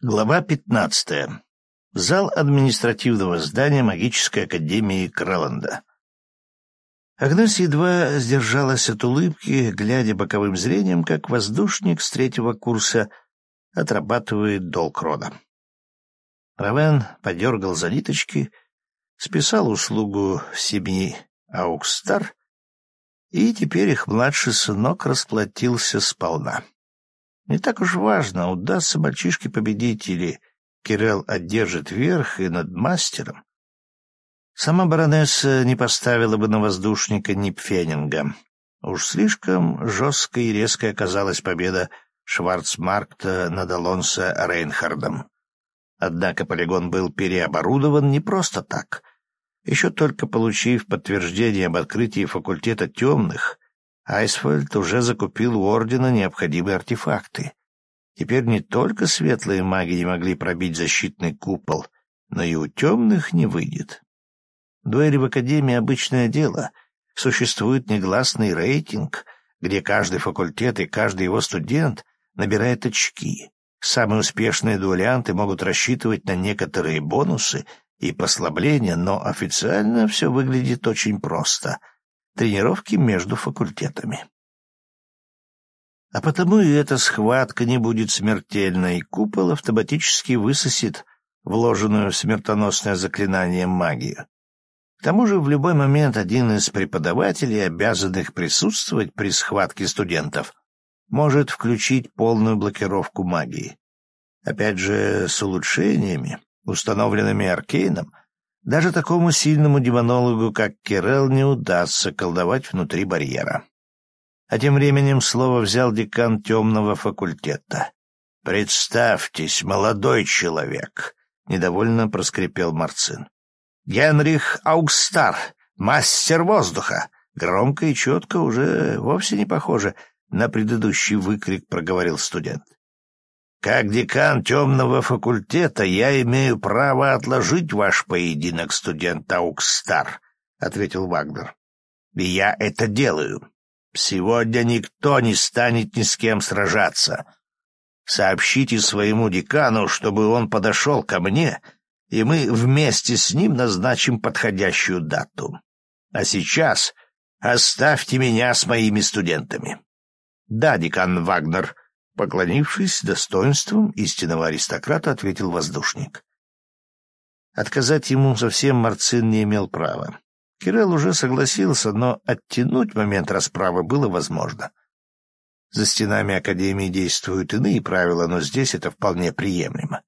Глава пятнадцатая. Зал административного здания магической академии Крэланда. Агнес едва сдержалась от улыбки, глядя боковым зрением, как воздушник с третьего курса отрабатывает долг рода. Равен подергал за ниточки, списал услугу семьи Аукстар, и теперь их младший сынок расплатился сполна. Не так уж важно, удастся мальчишке победить или Кирелл одержит верх и над мастером. Сама баронесса не поставила бы на воздушника Нипфенинга. Уж слишком жесткой и резкой оказалась победа Шварцмаркта над Алонсо Рейнхардом. Однако полигон был переоборудован не просто так. Еще только получив подтверждение об открытии факультета темных, Айсфальд уже закупил у Ордена необходимые артефакты. Теперь не только светлые маги не могли пробить защитный купол, но и у темных не выйдет. Дуэли в Академии — обычное дело. Существует негласный рейтинг, где каждый факультет и каждый его студент набирает очки. Самые успешные дуэлянты могут рассчитывать на некоторые бонусы и послабления, но официально все выглядит очень просто — тренировки между факультетами. А потому и эта схватка не будет смертельной, купол автоматически высосет вложенную в смертоносное заклинание магию. К тому же в любой момент один из преподавателей, обязанных присутствовать при схватке студентов, может включить полную блокировку магии. Опять же, с улучшениями, установленными Аркейном, даже такому сильному демонологу, как Кирелл, не удастся колдовать внутри барьера. А тем временем слово взял декан темного факультета. «Представьтесь, молодой человек!» — недовольно проскрипел Марцин. «Генрих Аугстар, мастер воздуха!» Громко и четко, уже вовсе не похоже на предыдущий выкрик, проговорил студент. Как декан темного факультета я имею право отложить ваш поединок, студент Аукстар, — ответил Вагнер. — И я это делаю. Сегодня никто не станет ни с кем сражаться. Сообщите своему декану, чтобы он подошел ко мне, и мы вместе с ним назначим подходящую дату. А сейчас оставьте меня с моими студентами. — Да, декан Вагнер, — Поклонившись достоинством истинного аристократа, ответил воздушник. Отказать ему совсем Марцин не имел права. Кирилл уже согласился, но оттянуть момент расправы было возможно. За стенами Академии действуют иные правила, но здесь это вполне приемлемо.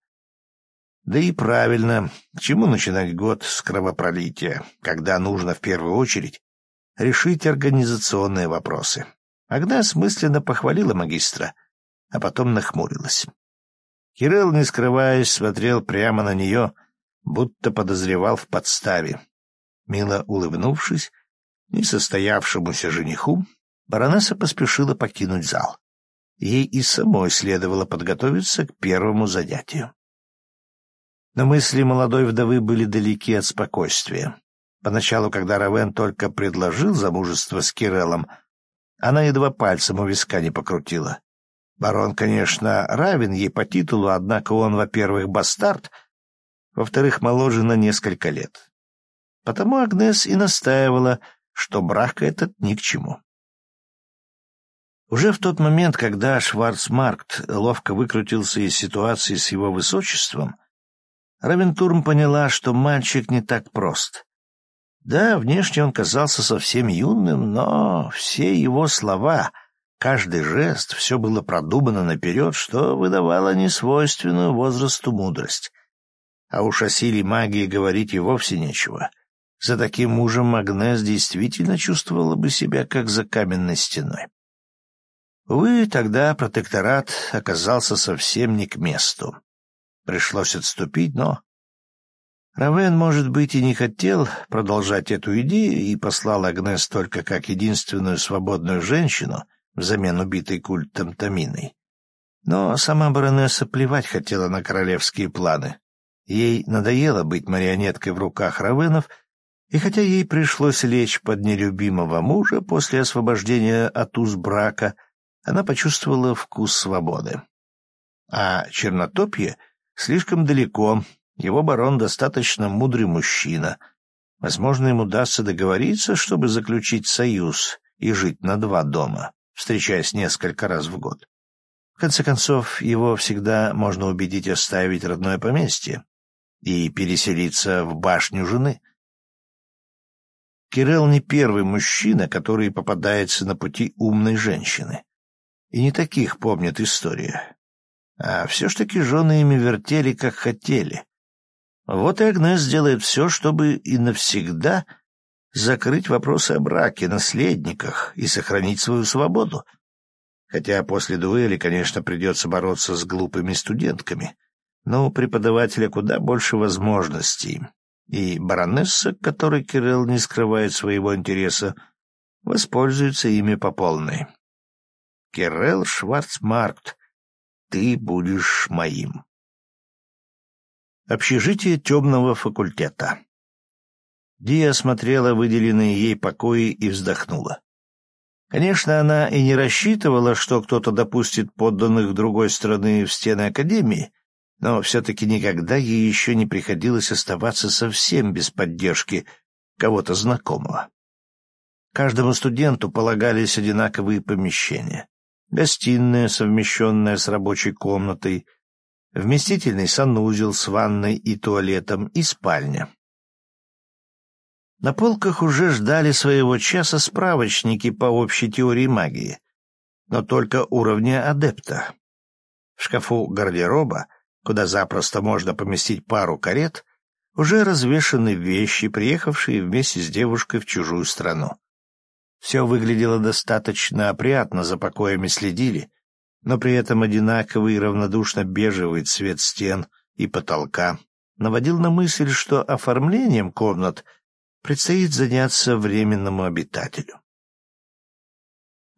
Да и правильно, к чему начинать год с кровопролития, когда нужно в первую очередь решить организационные вопросы. Агнес мысленно похвалила магистра — а потом нахмурилась. Кирилл, не скрываясь, смотрел прямо на нее, будто подозревал в подставе. Мило улыбнувшись несостоявшемуся жениху, баронесса поспешила покинуть зал. Ей и самой следовало подготовиться к первому занятию. Но мысли молодой вдовы были далеки от спокойствия. Поначалу, когда Равен только предложил замужество с Киреллом, она едва пальцем у виска не покрутила. Барон, конечно, равен ей по титулу, однако он, во-первых, бастард, во-вторых, моложе на несколько лет. Потому Агнес и настаивала, что брак этот ни к чему. Уже в тот момент, когда Шварцмаркт ловко выкрутился из ситуации с его высочеством, Равентурм поняла, что мальчик не так прост. Да, внешне он казался совсем юным, но все его слова — Каждый жест, все было продумано наперед, что выдавало несвойственную возрасту мудрость. А уж о силе магии говорить и вовсе нечего. За таким мужем Магнес действительно чувствовала бы себя как за каменной стеной. Увы, тогда протекторат оказался совсем не к месту. Пришлось отступить, но... Равен, может быть, и не хотел продолжать эту идею и послал Агнес только как единственную свободную женщину — взамен убитой культом Таминой. Но сама баронесса плевать хотела на королевские планы. Ей надоело быть марионеткой в руках равенов, и хотя ей пришлось лечь под нелюбимого мужа после освобождения от уз брака, она почувствовала вкус свободы. А чернотопье Слишком далеко. Его барон достаточно мудрый мужчина. Возможно, ему удастся договориться, чтобы заключить союз и жить на два дома, встречаясь несколько раз в год. В конце концов, его всегда можно убедить оставить родное поместье и переселиться в башню жены. Кирилл не первый мужчина, который попадается на пути умной женщины. И не таких помнит история. А все ж таки жены ими вертели, как хотели. Вот и Агнес делает все, чтобы и навсегда закрыть вопросы о браке, наследниках и сохранить свою свободу. Хотя после дуэли, конечно, придется бороться с глупыми студентками. Но у преподавателя куда больше возможностей. И баронесса, которой Кирилл не скрывает своего интереса, воспользуется ими по полной. Кирилл Шварцмаркт, ты будешь моим. Общежитие темного факультета. Дия смотрела выделенные ей покои и вздохнула. Конечно, она и не рассчитывала, что кто-то допустит подданных другой страны в стены Академии, но все-таки никогда ей еще не приходилось оставаться совсем без поддержки кого-то знакомого. Каждому студенту полагались одинаковые помещения. Гостиная, совмещенная с рабочей комнатой, вместительный санузел с ванной и туалетом и спальня. На полках уже ждали своего часа справочники по общей теории магии, но только уровня адепта. В шкафу гардероба, куда запросто можно поместить пару карет, уже развешаны вещи, приехавшие вместе с девушкой в чужую страну. Все выглядело достаточно опрятно, за покоями следили, но при этом одинаковый равнодушно-бежевый цвет стен и потолка наводил на мысль, что оформлением комнат — предстоит заняться временному обитателю.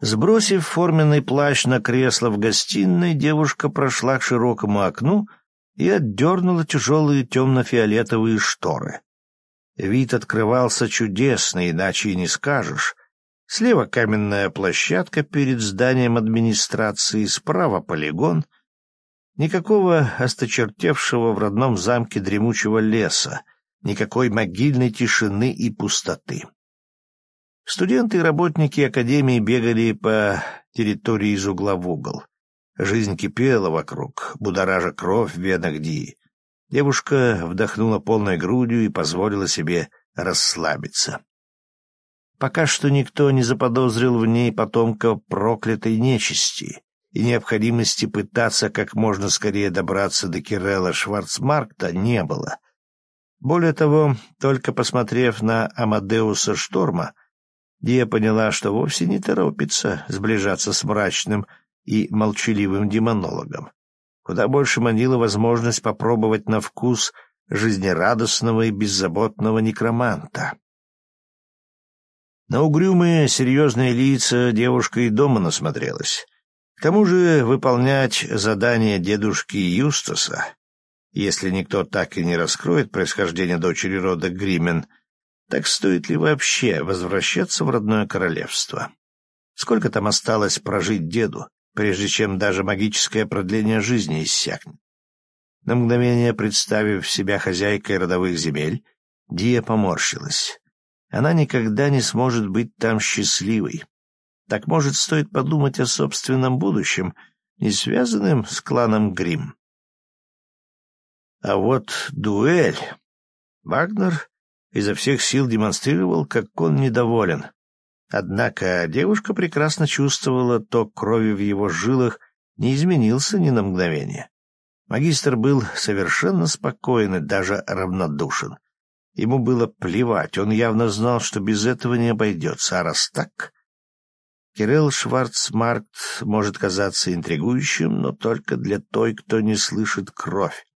Сбросив форменный плащ на кресло в гостиной, девушка прошла к широкому окну и отдернула тяжелые темно-фиолетовые шторы. Вид открывался чудесный, иначе и не скажешь. Слева каменная площадка перед зданием администрации, справа полигон. Никакого осточертевшего в родном замке дремучего леса, никакой могильной тишины и пустоты. Студенты и работники академии бегали по территории из угла в угол. Жизнь кипела вокруг, будоража кровь в венах Ди. Девушка вдохнула полной грудью и позволила себе расслабиться. Пока что никто не заподозрил в ней потомка проклятой нечисти и необходимости пытаться как можно скорее добраться до Кирелла Шварцмаркта не было — более того, только посмотрев на Амадеуса Шторма, Дия поняла, что вовсе не торопится сближаться с мрачным и молчаливым демонологом. Куда больше манила возможность попробовать на вкус жизнерадостного и беззаботного некроманта. На угрюмые, серьезные лица девушка и дома насмотрелась. К тому же выполнять задание дедушки Юстаса если никто так и не раскроет происхождение дочери рода Гримен, так стоит ли вообще возвращаться в родное королевство? Сколько там осталось прожить деду, прежде чем даже магическое продление жизни иссякнет? На мгновение представив себя хозяйкой родовых земель, Дия поморщилась. Она никогда не сможет быть там счастливой. Так, может, стоит подумать о собственном будущем, не связанном с кланом Грим. А вот дуэль... Вагнер изо всех сил демонстрировал, как он недоволен. Однако девушка прекрасно чувствовала, ток крови в его жилах не изменился ни на мгновение. Магистр был совершенно спокоен и даже равнодушен. Ему было плевать, он явно знал, что без этого не обойдется, а раз так... Кирилл Шварцмаркт может казаться интригующим, но только для той, кто не слышит кровь.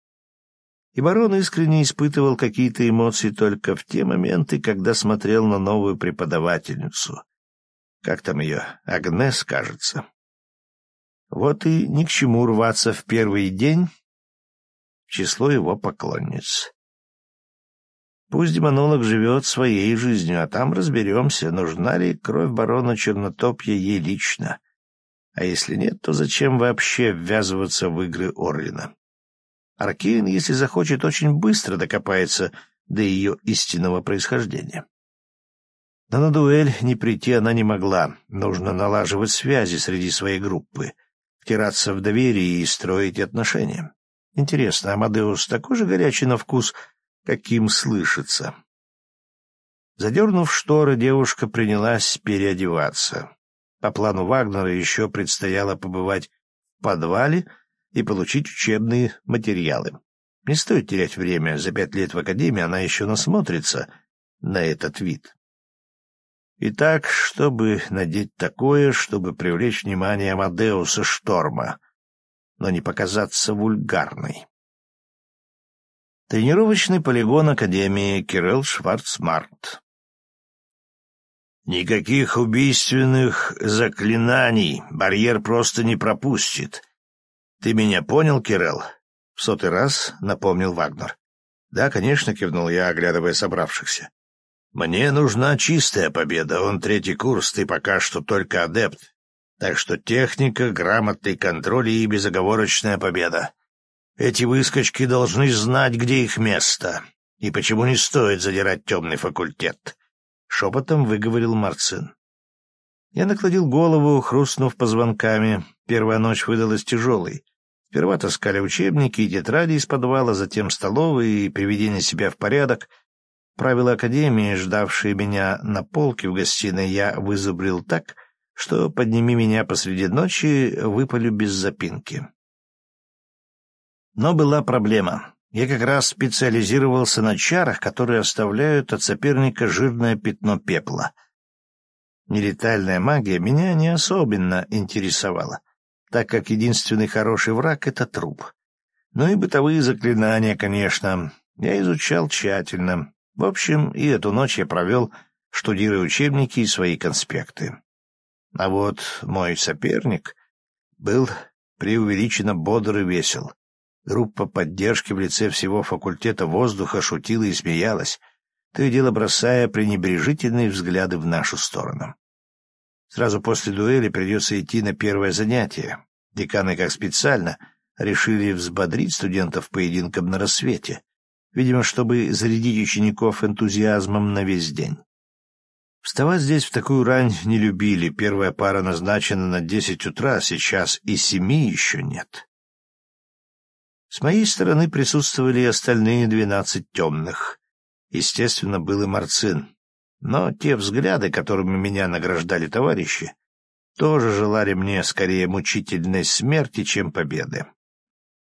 И барон искренне испытывал какие-то эмоции только в те моменты, когда смотрел на новую преподавательницу. Как там ее? Агнес, кажется. Вот и ни к чему рваться в первый день в число его поклонниц. Пусть демонолог живет своей жизнью, а там разберемся, нужна ли кровь барона Чернотопья ей лично. А если нет, то зачем вообще ввязываться в игры Орлина? Аркейн, если захочет, очень быстро докопается до ее истинного происхождения. Но на дуэль не прийти она не могла. Нужно налаживать связи среди своей группы, втираться в доверие и строить отношения. Интересно, Амадеус такой же горячий на вкус, каким слышится? Задернув шторы, девушка принялась переодеваться. По плану Вагнера еще предстояло побывать в подвале и получить учебные материалы. Не стоит терять время, за пять лет в академии она еще насмотрится на этот вид. Итак, чтобы надеть такое, чтобы привлечь внимание Амадеуса Шторма, но не показаться вульгарной. Тренировочный полигон Академии Кирилл Шварцмарт. Никаких убийственных заклинаний барьер просто не пропустит. Ты меня понял, Кирилл? В сотый раз напомнил Вагнер. Да, конечно, кивнул я, оглядывая собравшихся. Мне нужна чистая победа. Он третий курс, ты пока что только адепт. Так что техника, грамотный контроль и безоговорочная победа. Эти выскочки должны знать, где их место, и почему не стоит задирать темный факультет. — шепотом выговорил Марцин. Я накладил голову, хрустнув позвонками. Первая ночь выдалась тяжелой. Сперва таскали учебники и тетради из подвала, затем столовые и приведение себя в порядок. Правила Академии, ждавшие меня на полке в гостиной, я вызубрил так, что «подними меня посреди ночи» выпали без запинки. Но была проблема. Я как раз специализировался на чарах, которые оставляют от соперника жирное пятно пепла. Нелетальная магия меня не особенно интересовала, так как единственный хороший враг — это труп. Ну и бытовые заклинания, конечно, я изучал тщательно. В общем, и эту ночь я провел, штудируя учебники и свои конспекты. А вот мой соперник был преувеличенно бодр и весел. Группа поддержки в лице всего факультета воздуха шутила и смеялась, то и дело бросая пренебрежительные взгляды в нашу сторону. Сразу после дуэли придется идти на первое занятие. Деканы, как специально, решили взбодрить студентов поединком на рассвете, видимо, чтобы зарядить учеников энтузиазмом на весь день. Вставать здесь в такую рань не любили, первая пара назначена на десять утра, сейчас и семи еще нет. С моей стороны присутствовали остальные двенадцать темных. Естественно, был и Марцин. Но те взгляды, которыми меня награждали товарищи, тоже желали мне скорее мучительной смерти, чем победы.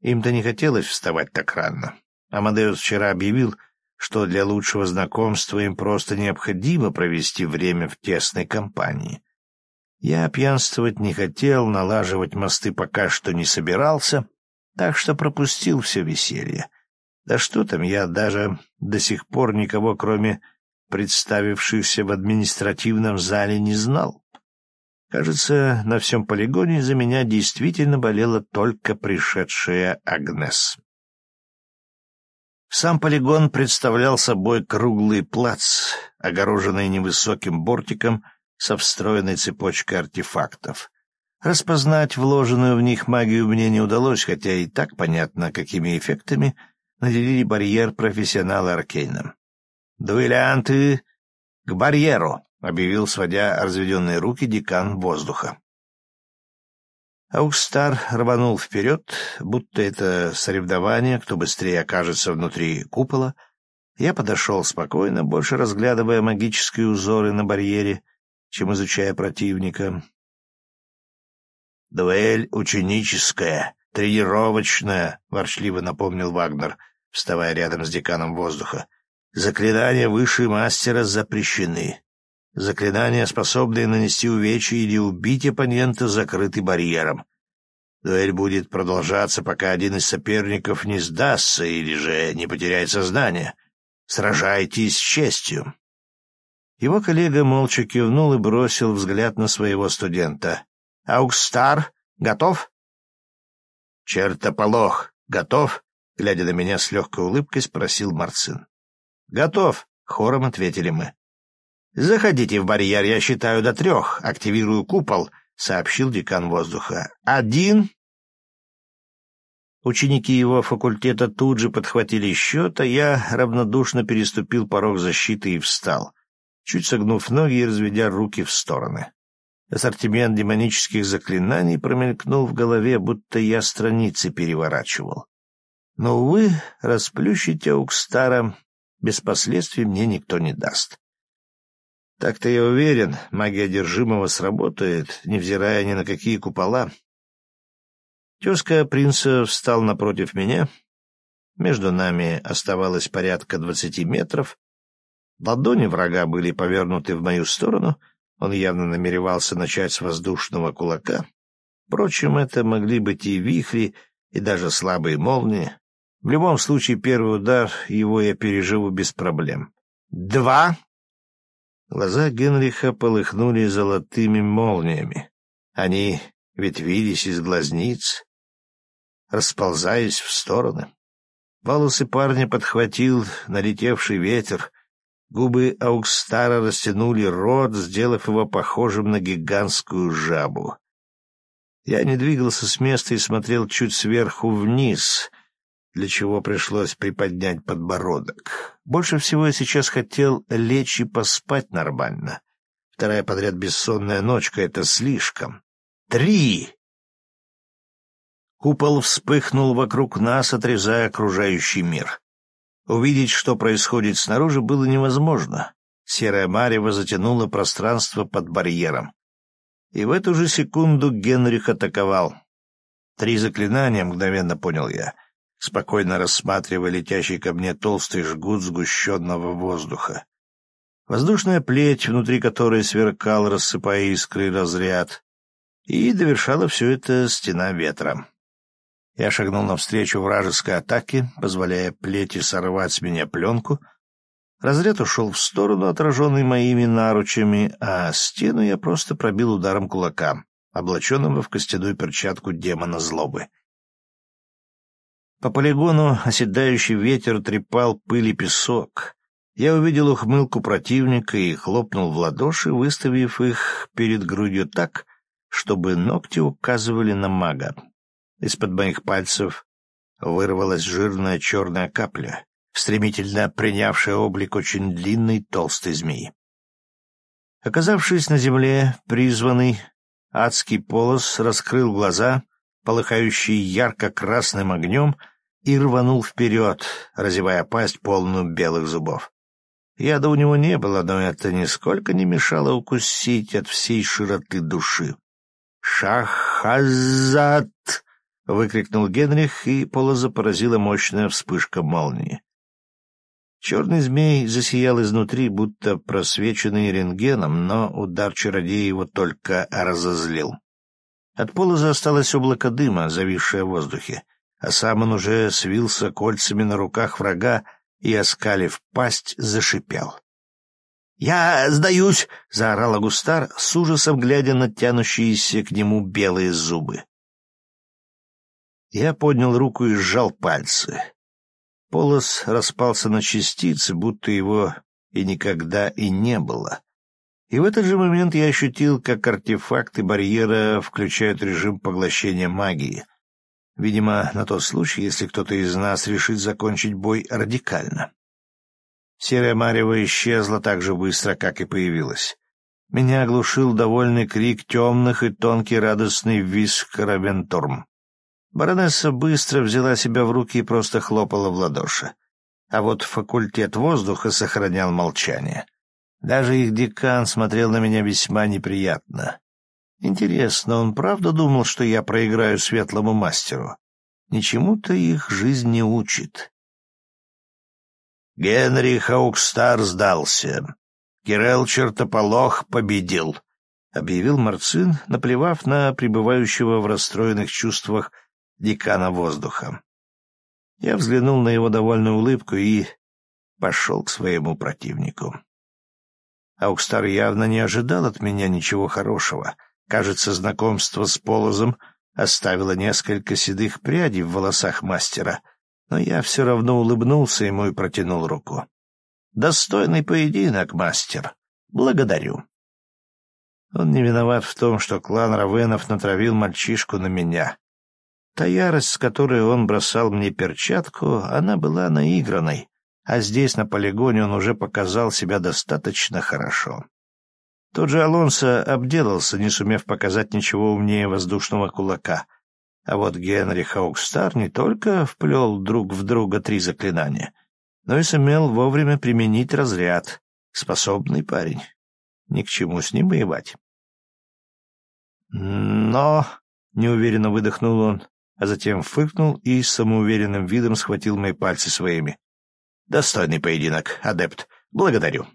Им-то не хотелось вставать так рано. Амадеус вчера объявил, что для лучшего знакомства им просто необходимо провести время в тесной компании. Я пьянствовать не хотел, налаживать мосты пока что не собирался — так что пропустил все веселье. Да что там, я даже до сих пор никого, кроме представившихся в административном зале, не знал. Кажется, на всем полигоне за меня действительно болела только пришедшая Агнес. Сам полигон представлял собой круглый плац, огороженный невысоким бортиком со встроенной цепочкой артефактов. Распознать вложенную в них магию мне не удалось, хотя и так понятно, какими эффектами наделили барьер профессионала Аркейна. «Дуэлянты к барьеру!» — объявил, сводя разведенные руки декан воздуха. Аукстар рванул вперед, будто это соревнование, кто быстрее окажется внутри купола. Я подошел спокойно, больше разглядывая магические узоры на барьере, чем изучая противника. «Дуэль ученическая, тренировочная», — ворчливо напомнил Вагнер, вставая рядом с деканом воздуха. «Заклинания выше мастера запрещены. Заклинания, способные нанести увечья или убить оппонента, закрыты барьером. Дуэль будет продолжаться, пока один из соперников не сдастся или же не потеряет сознание. Сражайтесь с честью». Его коллега молча кивнул и бросил взгляд на своего студента. Аукстар готов? Чертополох готов? Глядя на меня с легкой улыбкой, спросил Марцин. Готов, хором ответили мы. Заходите в барьер, я считаю до трех. Активирую купол, сообщил декан воздуха. Один, Ученики его факультета тут же подхватили счет, а я равнодушно переступил порог защиты и встал, чуть согнув ноги и разведя руки в стороны. Ассортимент демонических заклинаний промелькнул в голове, будто я страницы переворачивал. Но, увы, расплющить Аукстара без последствий мне никто не даст. Так-то я уверен, магия одержимого сработает, невзирая ни на какие купола. Тезка принца встал напротив меня. Между нами оставалось порядка двадцати метров. Ладони врага были повернуты в мою сторону. Он явно намеревался начать с воздушного кулака. Впрочем, это могли быть и вихри, и даже слабые молнии. В любом случае, первый удар его я переживу без проблем. «Два!» Глаза Генриха полыхнули золотыми молниями. Они ветвились из глазниц, расползаясь в стороны. Волосы парня подхватил налетевший ветер. Губы Аукстара растянули рот, сделав его похожим на гигантскую жабу. Я не двигался с места и смотрел чуть сверху вниз — для чего пришлось приподнять подбородок. Больше всего я сейчас хотел лечь и поспать нормально. Вторая подряд бессонная ночка — это слишком. Три! Купол вспыхнул вокруг нас, отрезая окружающий мир. Увидеть, что происходит снаружи, было невозможно. Серая марево затянула пространство под барьером. И в эту же секунду Генрих атаковал. Три заклинания, мгновенно понял я — спокойно рассматривая летящий ко мне толстый жгут сгущенного воздуха. Воздушная плеть, внутри которой сверкал, рассыпая искры разряд, и довершала все это стена ветра. Я шагнул навстречу вражеской атаке, позволяя плети сорвать с меня пленку. Разряд ушел в сторону, отраженный моими наручами, а стену я просто пробил ударом кулака, облаченного в костяную перчатку демона злобы. По полигону оседающий ветер трепал пыль и песок. Я увидел ухмылку противника и хлопнул в ладоши, выставив их перед грудью так, чтобы ногти указывали на мага. Из-под моих пальцев вырвалась жирная черная капля, стремительно принявшая облик очень длинной толстой змеи. Оказавшись на земле, призванный адский полос раскрыл глаза, полыхающие ярко-красным огнем — и рванул вперед, разевая пасть полную белых зубов. Яда у него не было, но это нисколько не мешало укусить от всей широты души. «Шахазат!» — выкрикнул Генрих, и полоза поразила мощная вспышка молнии. Черный змей засиял изнутри, будто просвеченный рентгеном, но удар чародея его только разозлил. От полоза осталось облако дыма, зависшее в воздухе а сам он уже свился кольцами на руках врага и, оскалив пасть, зашипел. «Я сдаюсь!» — заорал Агустар, с ужасом глядя на тянущиеся к нему белые зубы. Я поднял руку и сжал пальцы. Полос распался на частицы, будто его и никогда и не было. И в этот же момент я ощутил, как артефакты барьера включают режим поглощения магии, Видимо, на тот случай, если кто-то из нас решит закончить бой радикально. Серая марево исчезла так же быстро, как и появилась. Меня оглушил довольный крик темных и тонкий радостный визг Равенторм. Баронесса быстро взяла себя в руки и просто хлопала в ладоши. А вот факультет воздуха сохранял молчание. Даже их декан смотрел на меня весьма неприятно. Интересно, он правда думал, что я проиграю светлому мастеру? Ничему-то их жизнь не учит. Генри Хаукстар сдался. Кирелл Чертополох победил, — объявил Марцин, наплевав на пребывающего в расстроенных чувствах декана воздуха. Я взглянул на его довольную улыбку и пошел к своему противнику. Аукстар явно не ожидал от меня ничего хорошего — Кажется, знакомство с Полозом оставило несколько седых прядей в волосах мастера, но я все равно улыбнулся ему и протянул руку. «Достойный поединок, мастер. Благодарю». Он не виноват в том, что клан Равенов натравил мальчишку на меня. Та ярость, с которой он бросал мне перчатку, она была наигранной, а здесь, на полигоне, он уже показал себя достаточно хорошо. Тот же Алонсо обделался, не сумев показать ничего умнее воздушного кулака. А вот Генри Хаукстар не только вплел друг в друга три заклинания, но и сумел вовремя применить разряд. Способный парень. Ни к чему с ним воевать. «Но...» — неуверенно выдохнул он, а затем фыркнул и с самоуверенным видом схватил мои пальцы своими. «Достойный поединок, адепт. Благодарю».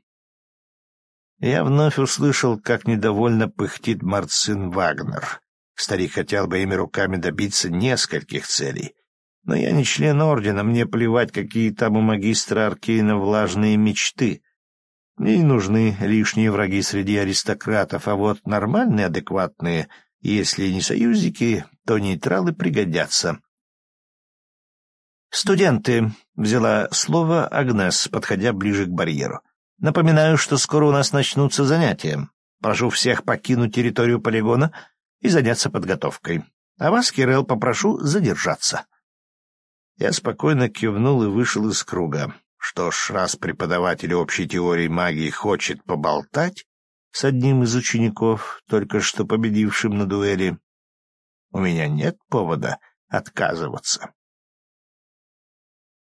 Я вновь услышал, как недовольно пыхтит Марцин Вагнер. Старик хотел бы ими руками добиться нескольких целей. Но я не член ордена, мне плевать, какие там у магистра Аркейна влажные мечты. Мне не нужны лишние враги среди аристократов, а вот нормальные, адекватные, если не союзники, то нейтралы пригодятся. «Студенты», — взяла слово Агнес, подходя ближе к барьеру. «Напоминаю, что скоро у нас начнутся занятия. Прошу всех покинуть территорию полигона и заняться подготовкой. А вас, Кирелл, попрошу задержаться». Я спокойно кивнул и вышел из круга. Что ж, раз преподаватель общей теории магии хочет поболтать с одним из учеников, только что победившим на дуэли, у меня нет повода отказываться.